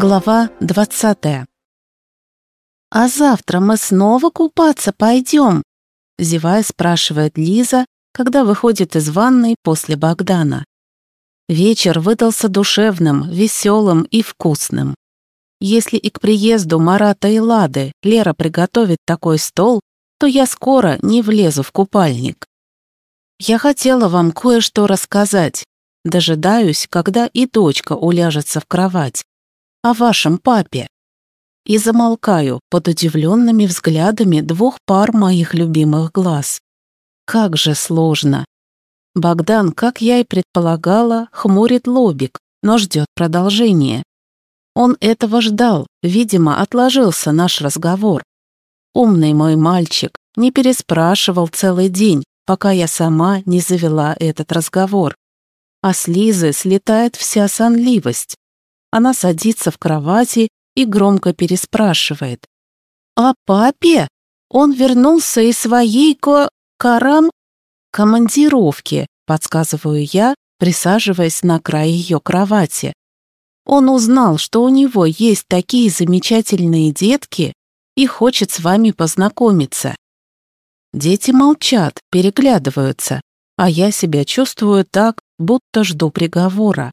Глава 20 «А завтра мы снова купаться пойдем?» Зевая, спрашивает Лиза, когда выходит из ванной после Богдана. Вечер выдался душевным, веселым и вкусным. Если и к приезду Марата и Лады Лера приготовит такой стол, то я скоро не влезу в купальник. Я хотела вам кое-что рассказать. Дожидаюсь, когда и дочка уляжется в кровать. О вашем папе. И замолкаю под удивленными взглядами двух пар моих любимых глаз. Как же сложно. Богдан, как я и предполагала, хмурит лобик, но ждет продолжения. Он этого ждал, видимо, отложился наш разговор. Умный мой мальчик, не переспрашивал целый день, пока я сама не завела этот разговор. А с Лизы слетает вся сонливость. Она садится в кровати и громко переспрашивает. «А папе? Он вернулся из своей ко... карам...» «Командировки», — подсказываю я, присаживаясь на край ее кровати. Он узнал, что у него есть такие замечательные детки и хочет с вами познакомиться. Дети молчат, переглядываются, а я себя чувствую так, будто жду приговора.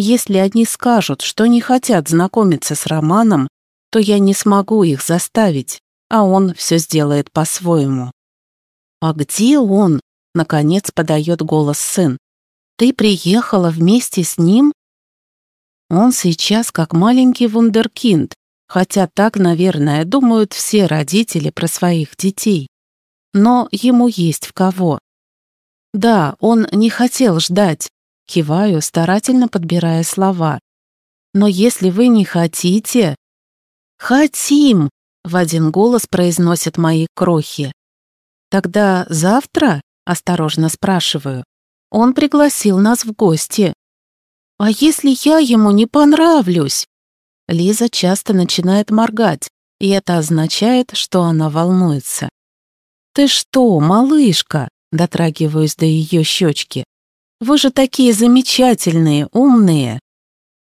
Если они скажут, что не хотят знакомиться с Романом, то я не смогу их заставить, а он все сделает по-своему. «А где он?» — наконец подает голос сын. «Ты приехала вместе с ним?» Он сейчас как маленький вундеркинд, хотя так, наверное, думают все родители про своих детей но ему есть в кого. Да, он не хотел ждать, киваю, старательно подбирая слова. Но если вы не хотите... Хотим, в один голос произносят мои крохи. Тогда завтра, осторожно спрашиваю, он пригласил нас в гости. А если я ему не понравлюсь? Лиза часто начинает моргать, и это означает, что она волнуется. «Ты что, малышка?» — дотрагиваюсь до ее щечки. «Вы же такие замечательные, умные!»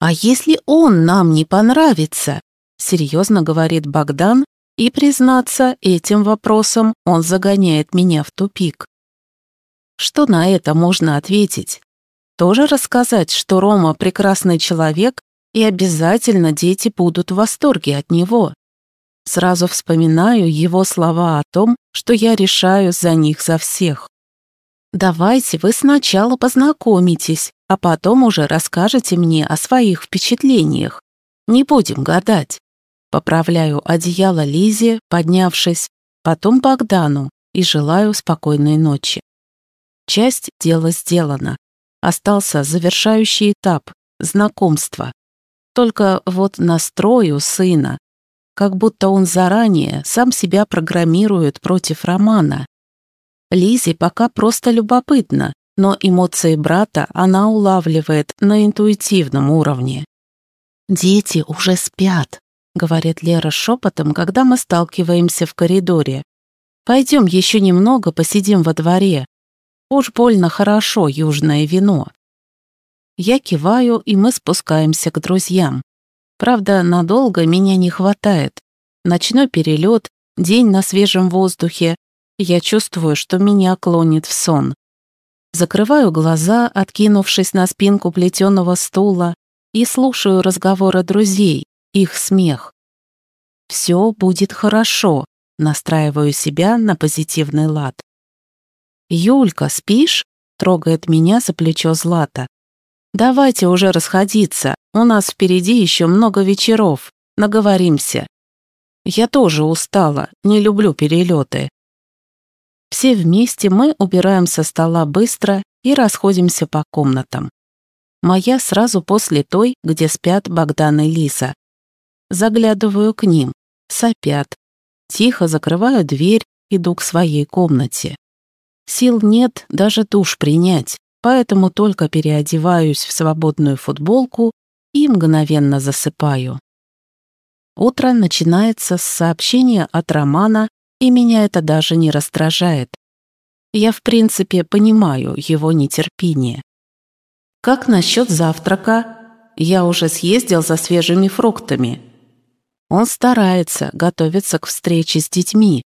«А если он нам не понравится?» — серьезно говорит Богдан, и, признаться, этим вопросом он загоняет меня в тупик. Что на это можно ответить? Тоже рассказать, что Рома прекрасный человек, и обязательно дети будут в восторге от него. Сразу вспоминаю его слова о том, что я решаю за них за всех. Давайте вы сначала познакомитесь, а потом уже расскажете мне о своих впечатлениях. Не будем гадать. Поправляю одеяло Лизе, поднявшись, потом Богдану и желаю спокойной ночи. Часть дела сделана. Остался завершающий этап — знакомство. Только вот настрой у сына как будто он заранее сам себя программирует против Романа. Лизе пока просто любопытно, но эмоции брата она улавливает на интуитивном уровне. «Дети уже спят», — говорит Лера шепотом, когда мы сталкиваемся в коридоре. «Пойдем еще немного посидим во дворе. Уж больно хорошо южное вино». Я киваю, и мы спускаемся к друзьям. Правда, надолго меня не хватает. Ночной перелет, день на свежем воздухе. Я чувствую, что меня клонит в сон. Закрываю глаза, откинувшись на спинку плетеного стула, и слушаю разговоры друзей, их смех. «Все будет хорошо», настраиваю себя на позитивный лад. «Юлька, спишь?» — трогает меня за плечо Злата. «Давайте уже расходиться, у нас впереди еще много вечеров, наговоримся». «Я тоже устала, не люблю перелеты». Все вместе мы убираем со стола быстро и расходимся по комнатам. Моя сразу после той, где спят Богдан и Лиса. Заглядываю к ним, сопят. Тихо закрываю дверь, иду к своей комнате. Сил нет даже душ принять поэтому только переодеваюсь в свободную футболку и мгновенно засыпаю. Утро начинается с сообщения от Романа, и меня это даже не раздражает. Я, в принципе, понимаю его нетерпение. «Как насчет завтрака?» Я уже съездил за свежими фруктами». Он старается, готовится к встрече с детьми.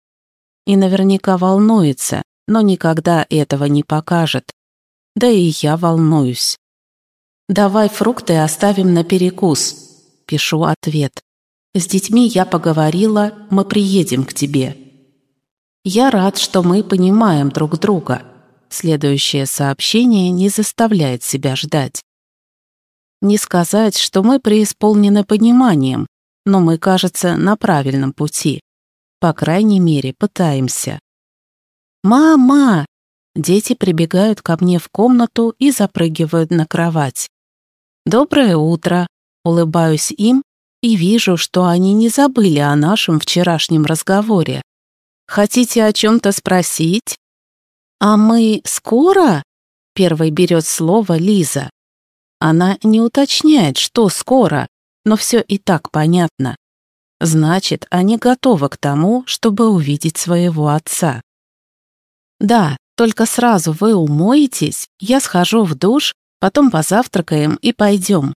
И наверняка волнуется, но никогда этого не покажет. Да и я волнуюсь. «Давай фрукты оставим на перекус», — пишу ответ. «С детьми я поговорила, мы приедем к тебе». Я рад, что мы понимаем друг друга. Следующее сообщение не заставляет себя ждать. Не сказать, что мы преисполнены пониманием, но мы, кажется, на правильном пути. По крайней мере, пытаемся. «Мама!» Дети прибегают ко мне в комнату и запрыгивают на кровать. «Доброе утро!» Улыбаюсь им и вижу, что они не забыли о нашем вчерашнем разговоре. Хотите о чем-то спросить?» «А мы скоро?» — первой берет слово Лиза. Она не уточняет, что скоро, но все и так понятно. Значит, они готовы к тому, чтобы увидеть своего отца. «Да, только сразу вы умоетесь, я схожу в душ, потом позавтракаем и пойдем».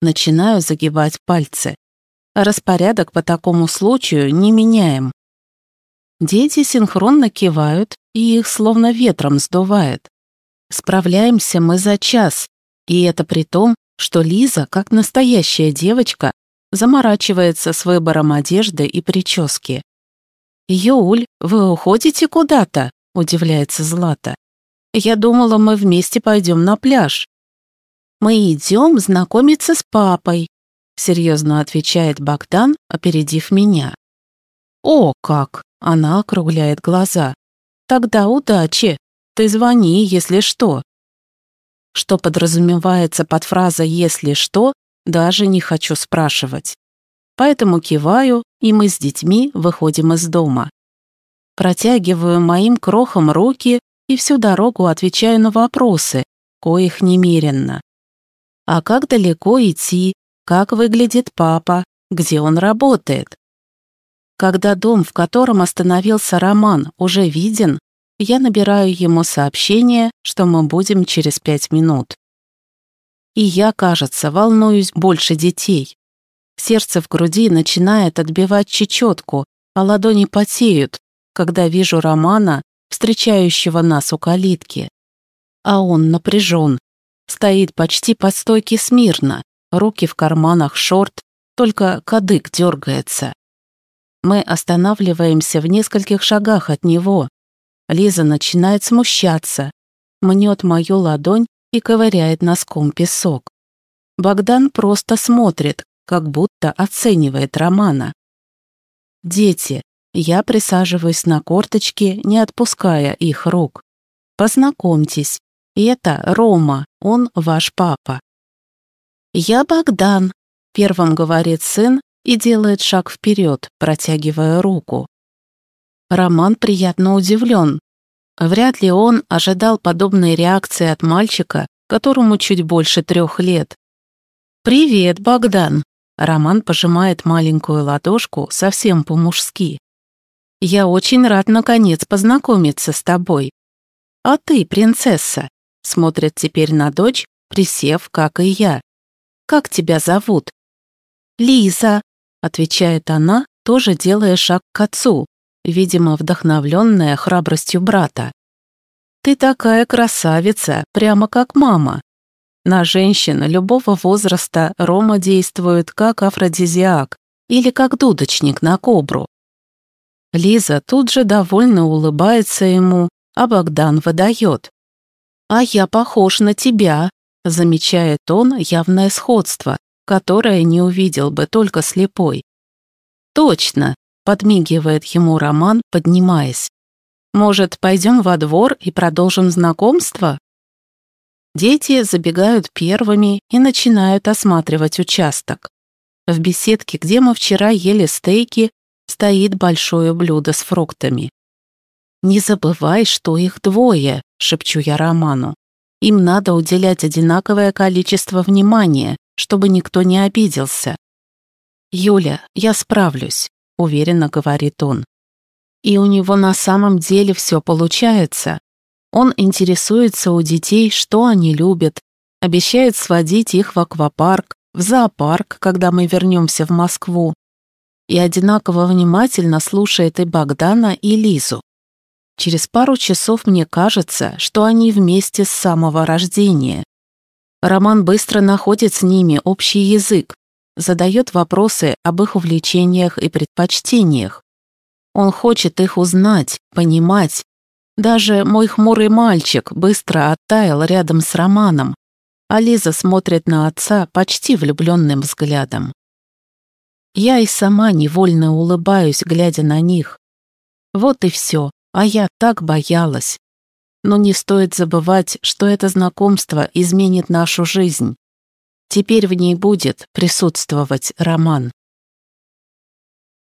Начинаю загибать пальцы. Распорядок по такому случаю не меняем. Дети синхронно кивают, и их словно ветром сдувает. Справляемся мы за час, и это при том, что Лиза, как настоящая девочка, заморачивается с выбором одежды и прически. «Юль, вы уходите куда-то?» – удивляется Злата. «Я думала, мы вместе пойдем на пляж». «Мы идем знакомиться с папой», – серьезно отвечает Богдан, опередив меня. «О, как!» Она округляет глаза. «Тогда удачи. Ты звони, если что». Что подразумевается под фразой «если что», даже не хочу спрашивать. Поэтому киваю, и мы с детьми выходим из дома. Протягиваю моим крохам руки и всю дорогу отвечаю на вопросы, коих немеренно. А как далеко идти? Как выглядит папа? Где он работает? Когда дом, в котором остановился Роман, уже виден, я набираю ему сообщение, что мы будем через пять минут. И я, кажется, волнуюсь больше детей. Сердце в груди начинает отбивать чечетку, а ладони потеют, когда вижу Романа, встречающего нас у калитки. А он напряжен, стоит почти под стойки смирно, руки в карманах шорт, только кадык дергается. Мы останавливаемся в нескольких шагах от него. Лиза начинает смущаться, мнет мою ладонь и ковыряет носком песок. Богдан просто смотрит, как будто оценивает Романа. «Дети, я присаживаюсь на корточки, не отпуская их рук. Познакомьтесь, это Рома, он ваш папа». «Я Богдан», — первым говорит сын, и делает шаг вперед, протягивая руку. Роман приятно удивлен. Вряд ли он ожидал подобной реакции от мальчика, которому чуть больше трех лет. «Привет, Богдан!» Роман пожимает маленькую ладошку совсем по-мужски. «Я очень рад, наконец, познакомиться с тобой. А ты, принцесса?» Смотрит теперь на дочь, присев, как и я. «Как тебя зовут?» «Лиза», отвечает она, тоже делая шаг к отцу, видимо, вдохновленная храбростью брата. «Ты такая красавица, прямо как мама». На женщин любого возраста Рома действует как афродизиак или как дудочник на кобру. Лиза тут же довольно улыбается ему, а Богдан выдает. «А я похож на тебя», замечает он явное сходство, которое не увидел бы только слепой. «Точно!» — подмигивает ему Роман, поднимаясь. «Может, пойдем во двор и продолжим знакомство?» Дети забегают первыми и начинают осматривать участок. В беседке, где мы вчера ели стейки, стоит большое блюдо с фруктами. «Не забывай, что их двое», — шепчу я Роману. «Им надо уделять одинаковое количество внимания, чтобы никто не обиделся. «Юля, я справлюсь», — уверенно говорит он. И у него на самом деле все получается. Он интересуется у детей, что они любят, обещает сводить их в аквапарк, в зоопарк, когда мы вернемся в Москву, и одинаково внимательно слушает и Богдана, и Лизу. Через пару часов мне кажется, что они вместе с самого рождения. Роман быстро находит с ними общий язык, задает вопросы об их увлечениях и предпочтениях. Он хочет их узнать, понимать. Даже мой хмурый мальчик быстро оттаял рядом с Романом, а Лиза смотрит на отца почти влюбленным взглядом. Я и сама невольно улыбаюсь, глядя на них. Вот и все, а я так боялась. Но не стоит забывать, что это знакомство изменит нашу жизнь. Теперь в ней будет присутствовать роман.